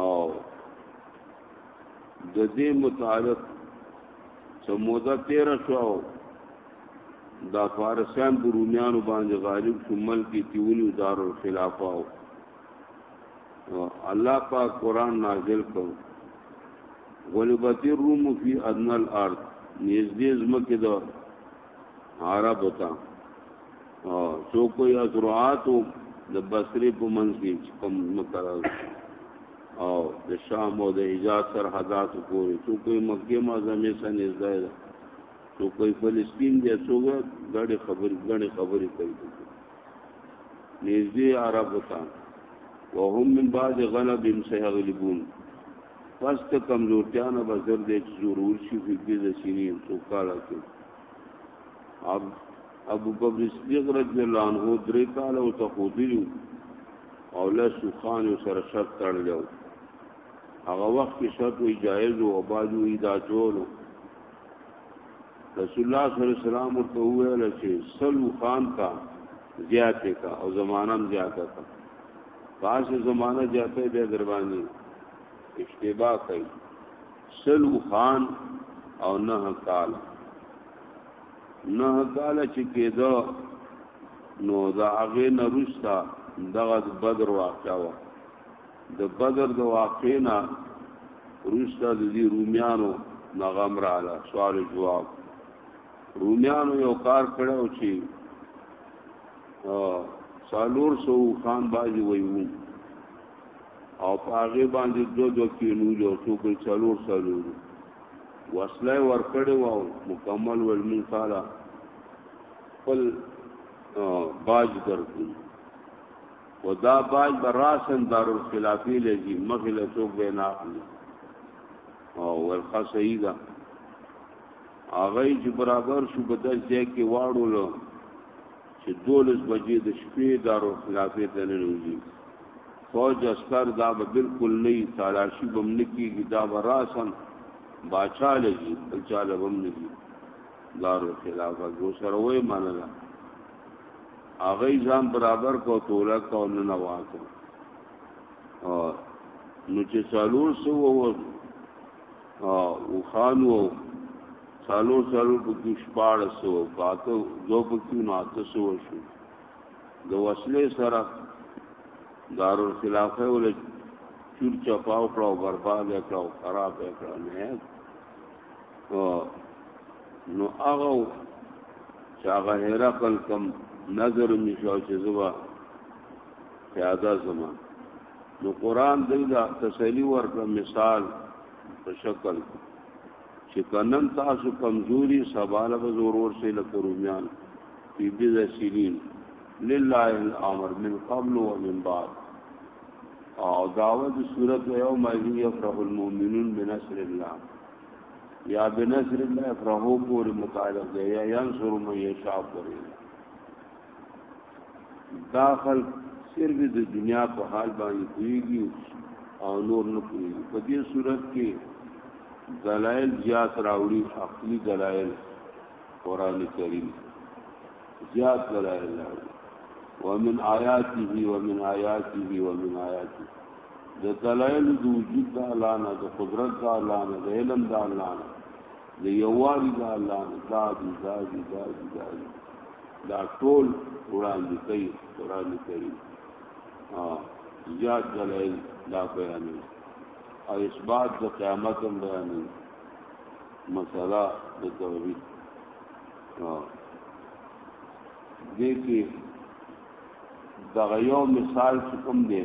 او د دې متعلق چې موده تیر شو دا فارسیان په رومیانو باندې غالب شو ملک تیونی دار الخلافه او الله پاک قران نازل کړ غلبت الروم فی ادنى الارض نږدې زمکه ده عرب وتا او سو کوئی ازرعات د بصری په منځ کې کوم مقرر او د شام او د حجاز سرحدات پورې سو کوئی مکه معظمه سره نږدې ده سو کوئی فلسطین دی سو غړي خبر غړي خبرې کوي نږدې عرب وتا وهم من بعد غلب سيغلبون پس ته کمزورتیا نه بزر دی چې ضرور شي فکر د سینې څو کاله کې اب ابو بکر صدیق رضی الله عنه درې کاله او ته خودلی او له سوخان سره شرط تړلو هغه وخت کې شرط وی جایز او باجو ای دا جوړ رسول الله صلی الله علیه وسلم ورته وویل چې سلو خان کا زیاته کا او زمانم زیاته کا پاس زمانہ جاته بیا در باندې اشتباه کوي سلو خان او نه کال نه کال چې کېدو نو دا هغه نرستا دغه بدر واقعا و د بدر د واقعنا روستا د دې روميانو نغم رااله سوال جواب روميانو یو کار کړو چې سالور سو خان بازی ویو او پاغه باندې دو دو کې نو یو څو کوي سالور سالور وسله ور کړې واو مکمل ول مون تعالی خپل باج درکو ودا باج براسن دار الخلافی لذي مخله څوک به نه اخلي او ورخه سیدا هغه چې برابر شو په داس ځای کې واړولو چې دولس بجې د شپې دارو خلافې ته نه نوځي فوج عسكر دا به بالکل نه تالاشي بم نه کیږي دا به راسن باچا لګي بل چاله بم نه کیږي دارو خلافه جو سره وې منله هغه ځان برابر کو توله کو نه نواته نو چې سالور سو وو او خانو سالو سالو پکې شپاړ سو کاته دو پکې نو اته سو شو د وسلې سره دارل خلافه ول چور چپاو کړو برباد کړو خراب کړو نه نو هغه چې هغه هرقل کم نظر نشو چې زوا پیاده زمان نو قران دی دا تسلی ورکړه مثال په شکل چې کنن تاسو کمزوري سباله به ضرور شي لکه رومیان فی بذ سنین لله الامر من قبل ومن بعد او داوود صورت یوم یفرح المؤمنون بنصر الله یا بنصر الله فرحو پور متعلق دی یا ینصر من یشاء پورې دا خلک صرف د دنیا په حال باندې کوي او نور نه کوي په دې صورت کې دلایل زیات راوړي عقلي دلایل قران کریم زیات دلایل راوړي ومن آیاته ومن آیاته ومن آیاته د دلایل د وجود د الله نه د قدرت د الله نه د علم د الله نه د یووالي د الله نه دا دي دا دي دا دي دا دي دا ټول وړاندې کوي وړاندې کوي ها زیات دلایل دا بیانوي او اثبات د قیامت هم بیانوي مسله د توحید ها دې کې دغه یو مثال څه کوم دی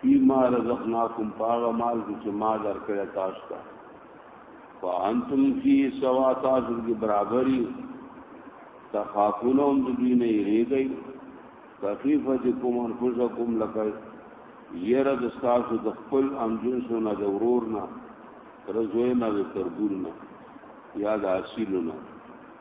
فيما رزقناكم پاغه مال چې ما درکړ تاسو ته فانتم فی سوا تاسو کې برابرۍ تخافونهم د دین یریږي تخیفتکم انفسکم لکه یره د تاسو د خپل امجون سونه د ورور نه تر زوی نه تر ګور نه یا د اصیل نه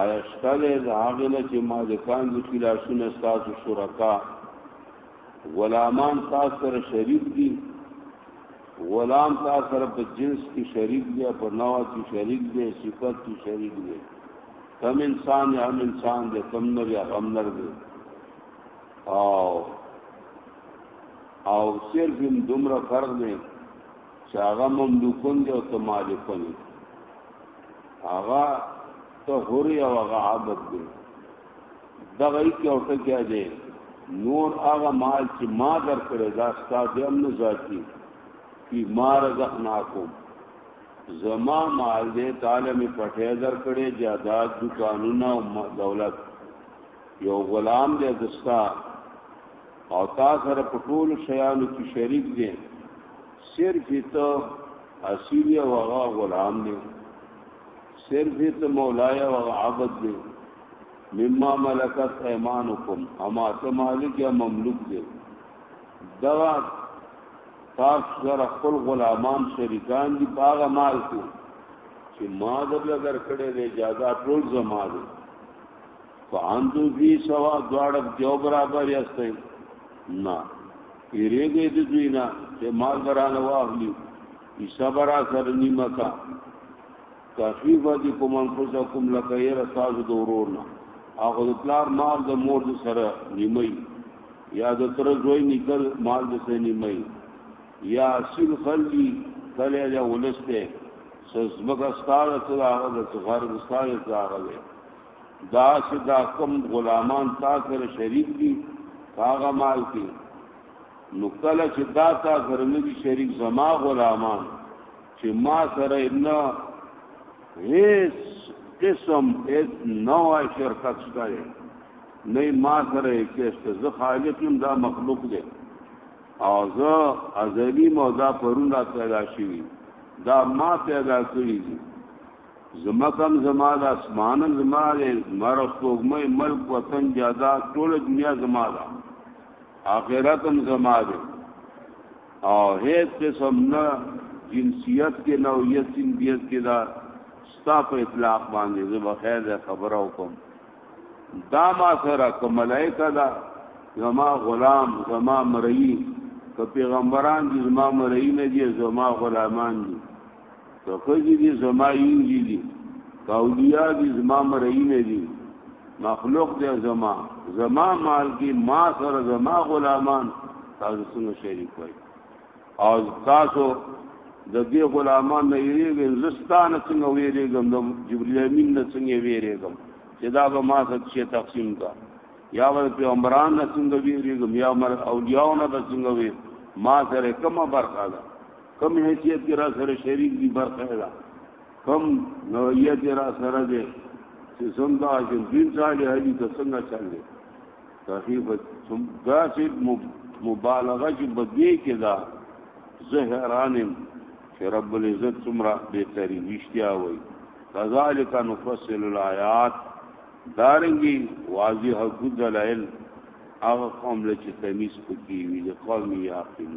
آیا شته دی د هغې نه چې مالکان دي چې لاسونه ستاسو شرکا غلامان تاسو سره شریک دي غلام تاسو سره په جنس کې شریک دی په نوع کې شریک دی صفت کې شریک دی کم انسان یا هم انسان دی کم نر یا غم نر دی او او صرف هم دومره فرق دی چې هغه مملوکون دی او ته مالکون دی هغه ته هوري او هغه عبد دی دغه کې او ټکیا دی نور هغه مال چې ما درکړی دا ستاسو هم نه ذاتی فی ما رزقناکم زما مال دې تعالی می پټه درکړی جاداد دکانونه او دولت یو غلام دې دستا او تا سره په ټول شیانو کې شریک دي صرف ته اسیر یا وغا غلام دی صرف ته مولا یا وغا عبد دی مما ملکت ایمانکم اما ته مالک یا مملوک دی دا تاسو سره خپل غلامان شریکان دي باغ مال کې چې ما دبل درکړې دی اجازه ټول زما دي فانتو فی سوا دواړه یو برابر یاستئ نه یریږي د دوی نه چې مال برانه واخلي ایسا برا سر نیمه کا تخفیف دی کوم انفسکم لکه یې رساز د ورور نه هغه د پلار مال د مور د سره نیمه یا د تر زوی نکل مال د سره نیمه یا سیل خلی کله یا ولسته سزمګه ستاره ته هغه د غرب ستاره ته هغه دا چې دا کوم غلامان تا سره شریک دي هغه مال کې نو کله چې دا تا سره نه دي شریک زما غلامان چې ما سره نه هیڅ قسم هیڅ نوع شرکت شته نه ما سره کېسته زه خالق یم دا مخلوق دی او زه ازلی مودا پرون را پیدا شوی دا ما پیدا کړی دی زمکم زما ده اسمانم زما ده مر سپوږمۍ ملک وطن جادات ټول دنیا زما ده آخرتم زما ده او هیڅ قسم نه جنسیت کې نه او یتیم بیت کې دا ستا په اطلاق باندې زه به خیر ده خبره وکم دا ما سره کوم ملائکه دا زما غلام زما مرئی که پیغمبران دي زما مرئی نه دي زما غلامان دي که خزی دی زما اینجی دی که اولیاء دی زما مرئین دی مخلوق دی زما زما مال کی ما سر زما غلامان تاسو څنګه شریک وای او تاسو د دې غلامان نه یریږي زستانه څنګه ویریږم د جبرئیل امین نه څنګه ویریږم چې دا به ما څه شي تقسیم کا یا ور پیغمبران نه څنګه ویریږم یا مر اولیاء نه څنګه وی ما سره کومه برخه ده کوم حیثیت کې را سره شریک دي برخه ده کوم نوعیت را سره ده چې څنګه اجن دین صالح دي که څنګه چل دي تحقیق ثم دا چې مبالغه چې بدی کې دا زهران چې رب العزت څومره به تری وشتیا وای کذالک نفصل الایات دارنګي واضح حدود دلائل هغه قوم لچ تمیز پکې وي د قوم یاقین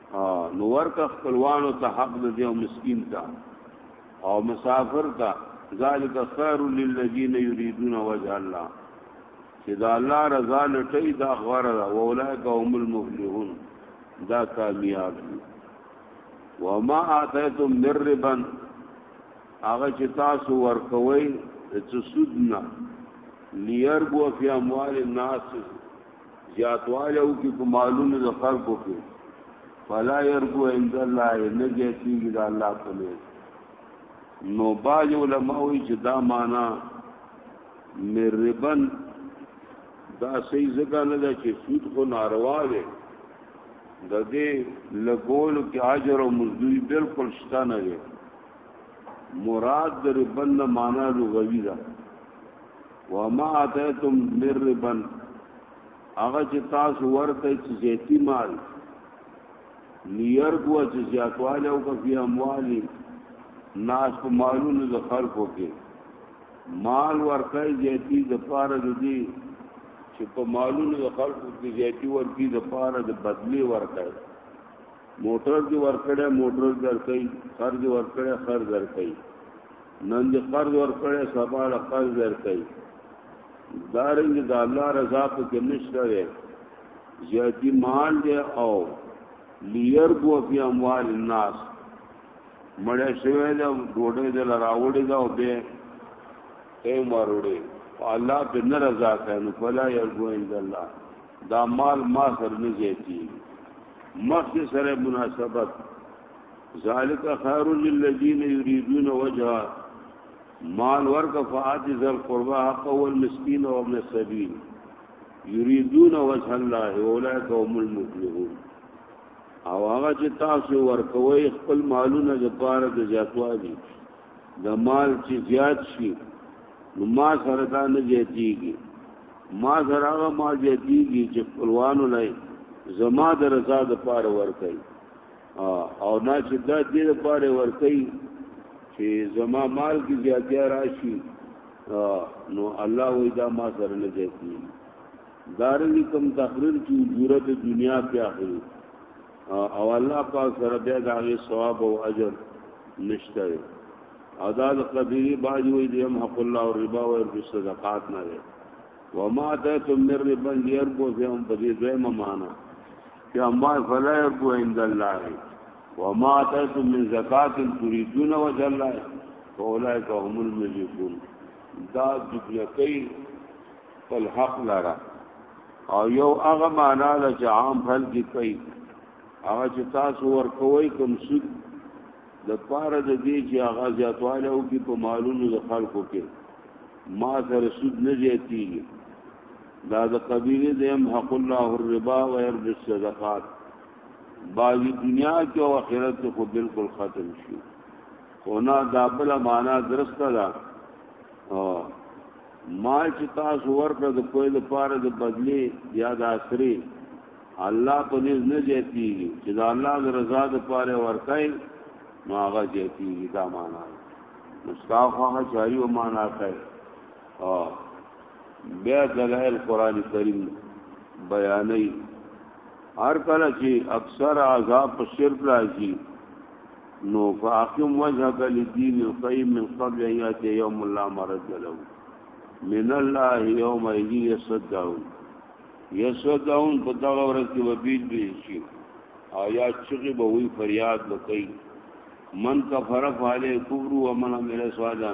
ها نو ورکه خپلوانو ته حق د یو مسکین ته او مسافر ته ذالک خیر للذین یریدون وجه الله چې دا الله رضا لټی دا غره دا اولئک هم المفلحون دا کامیاب دي وما اتیتم من ربا هغه چې تاسو ورکوي چې سودنا ليربو فی اموال الناس زیاتوالی وکړي په مالونو د خلکو کې فلا يرجو عند الله نه زیاتېږي د الله په نس نو بعض علما وایي چې دا معنا مربن دا صحیح ځکه نه ده چې سود خو ناروا دی د دې لګول کې اجر او مزدوري بالکل شته نه دی مراد د ربن معنا لغوي ده وما اتیتم من ربن هغه چې تاسو ورکړئ چې زیتی مال لیرګو چې زیاتواله او کوي اموالي ناس په مالونو د خلکو کې مال ورکړئ زیتی د پاره د دې چې په مالونو د خلکو کې زیتی ورکی د پاره د بدلی ورکړئ موټر دی ورکړې موټر درکې خرج ورکړې خرج درکې نن دې قرض ورکړی سبا له قرض درکوي دارنګ د الله رضا په کې نشته دی زیاتی مال دی او لیربو فی اموال الناس مړې شوی دا ډوډۍ د لراوړې دا او به اے مروړې الله به نه رضا کینو فلا یرجو عند الله دا مال ما سر نه زیاتی مخ سره مناسبت ذالک خیر للذین یریدون وجها مال ورک فاعت ذل قربا حق والمسکین و ابن السبیل یریدون وجه الله اولئک هم المفلحون او هغه چې تاسو ورکوي خپل مالونه د پاره د زیاتوالي د مال چې زیات شي نو ما سره دا نه زیاتیږي ما سره هغه ما زیاتیږي چې خپلوانو لای زما د رضا د پاره ورکوي او نه چې دا دې لپاره ورکي چې زما مال کې زیاتیا راشي نو الله وې دا ما سره نه ځي دارنګ کم تقریر کی جرأت دنیا په اخري او الله پاک سره بیا د هغه ثواب او اجر نشته او دا د قبیله باج وې دې هم حق الله او ربا او صدقات نه وي وما اتيتم من ربا يربو فيهم بدي زي ما معنا یا ما فلا یرجو عند الله وما اتیتم من زکات تريدون وجه الله فاولئک هم المجدون دا دنیا کوي خپل حق لاره او یو هغه معنا له چې عام خلک کوي هغه چې تاسو ورکوي کوم سود د پاره د دې چې هغه زیاتواله او کې په مالونو د خلکو کې ما سره سود نه زیاتیږي دا د قبیله دیم حق الله الربا و يرد الصدقات باقي دنیا کې او آخرت کې خو بالکل ختم شي خو نه دا بل معنا درسته ده ما چې تاسو ورکړه د کوی د پاره د بدلی یا د اثرې الله په نس نه جتی چې دا الله د رضا د پاره ورکای نو هغه جتی دا معنا مستاخه چاري و معنا کوي ها بیا دلائل قران کریم بیانې هر کله چې اکثر عذاب په شرک راځي نو فاقم وجهك للدين القيم من قبل ان ياتي يوم لا مرد له من الله يوم يصدعون يصدعون په دغه ورځ کې وبید به شي آیا چې به وی فریاد وکړي من کفر فعلی کفر ومن عمل صالحا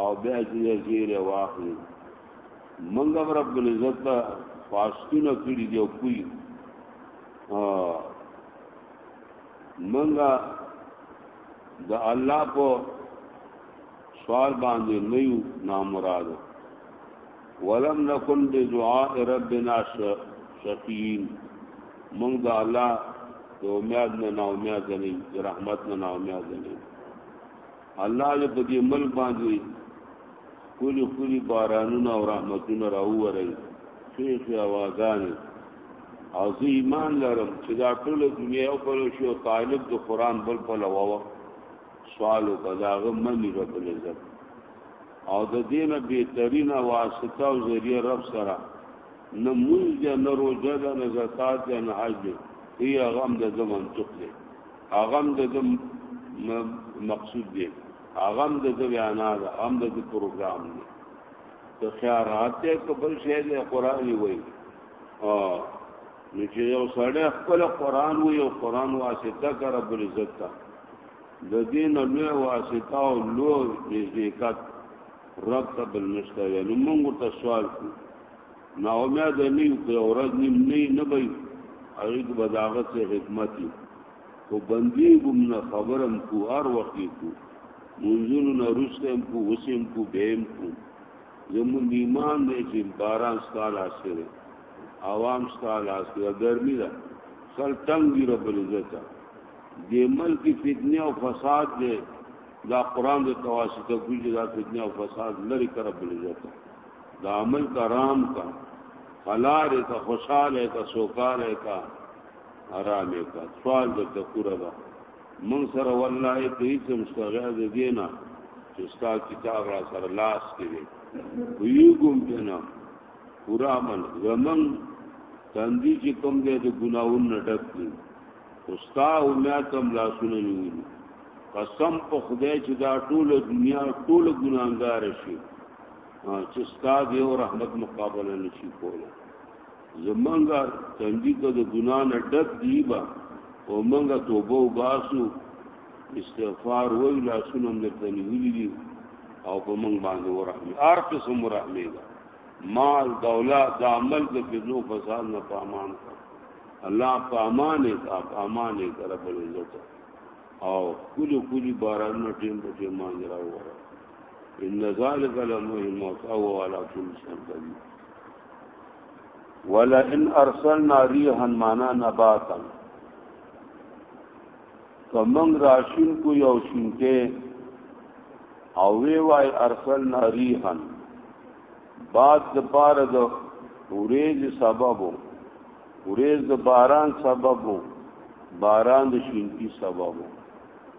او بیا چې زیره واخلي منګه رب العزت ته فاستونه کړی دی او کوي منګه د الله په سوال باندې نه یو نامراد ولم نکن بدعاء ربنا شقین موږ د الله د امید نه نا امید نه رحمت نه نا امید نه الله دې په دې ملک باندې ښکلي ښکلي بارانونه او رحمتونه راووروي ښېښې هواګانې او زه ایمان لرم چې دا ټوله دنیا یو پلو شي او طالب د قرآن بل پلو وه سوال وکړه د هغه مني رب العزت او د دې نه بهترینه واسطه او ذریعه رب سره نه مونځ دی نه روژه ده نه زکات دی نه حج دی هی هغه هم د زمن چپ دی هغه د دم مقصود دی هغه د د وینا ده هم د پروګرام دی ته خیارات ته قبل شی دی قران وی او نو چې یو سړی خپل قران وی او قران واسطه کر رب العزت ته د دین له واسطه او لو نزدېکت رب ته بل مشته نو موږ ته سوال کوو نا امید نه یو که اورز نیم نه نه بای هغه کې به داغه څه حکمت وي خو بندي ګم نه خبرم کو هر وخت کو منځونو نه رسم کو وسم کو بهم کو زمون ایمان دې چې باران ستاله اسره عوام ستاله اسره ګرمي ده سر تنگ دی رب العزت دې ملک فتنه او فساد دې دا قران د تواسط کوجه دا فتنه او فساد لری کر رب العزت دا عمل کرام کا خلار کا خوشاله کا سوکاله کا آرام کا سوال د تکور دا من سره والله ته هیڅ مستغه د دینا چې ستا کتاب را سره لاس کې وي وی ګم جنا پورا عمل زمن تندې چې کوم دې د ګناون نه ډک دي خوستا او میا تم لاسونه نیولي قسم په خدای چې دا ټول دنیا ټول ګناګار شي چې استاد یو رحمت مقابله نشي کوله زمونږه تندې ته د ګنا نه ډک دی با او مونږه توبه وباسو استغفار وای لا سنم نه تنویلی دی او په مونږ باندې ورحمه هر قسم ورحمه دا مال دولت د عمل د فضلو فساد نه پامان کړ الله پامان یې کا پامان یې کړ په عزت او کلی کلی باران ټیم په ټیم باندې راوړل ان ذلك لمهم او على كل شيء قدير ولا ان ارسلنا ريحا معنا نباتا کمنګ راشین کو یو شینکه او وی وای ارسلنا ريحا بعد د پار د اوریز سببو اوریز د باران سببو باران د شینکی سببو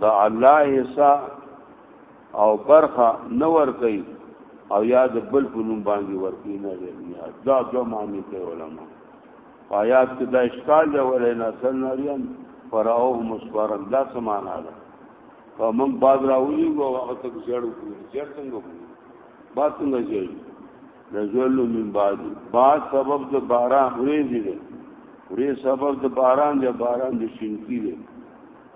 د الله حصہ او برخه نه ور کوي او یا د بل په نوم باندې ورکی نه دی دا دوه معنی کوي علما آیات کې دا اشکال دی ولې نه سن ناریان فراو مسفرن دا سمانا ده فمن باز راوی او هغه تک زړو کوي چیر څنګه کوي با څنګه ځي نزول من بعد بعد سبب د باران ورې دي ورې سبب د باران دی باران د شینکی دی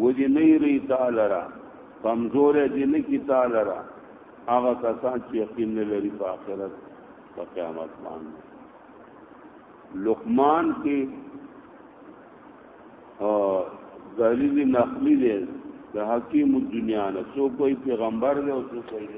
ودی نه ری تعالی را کمزور دی نه کی تعالی را هغه کسان چې یقین نه لري په آخرت په قیامت باندې لقمان کې دلیل نقلی دی د حکیم الدنیا نه سو کوئی پیغمبر دی او سو کوئی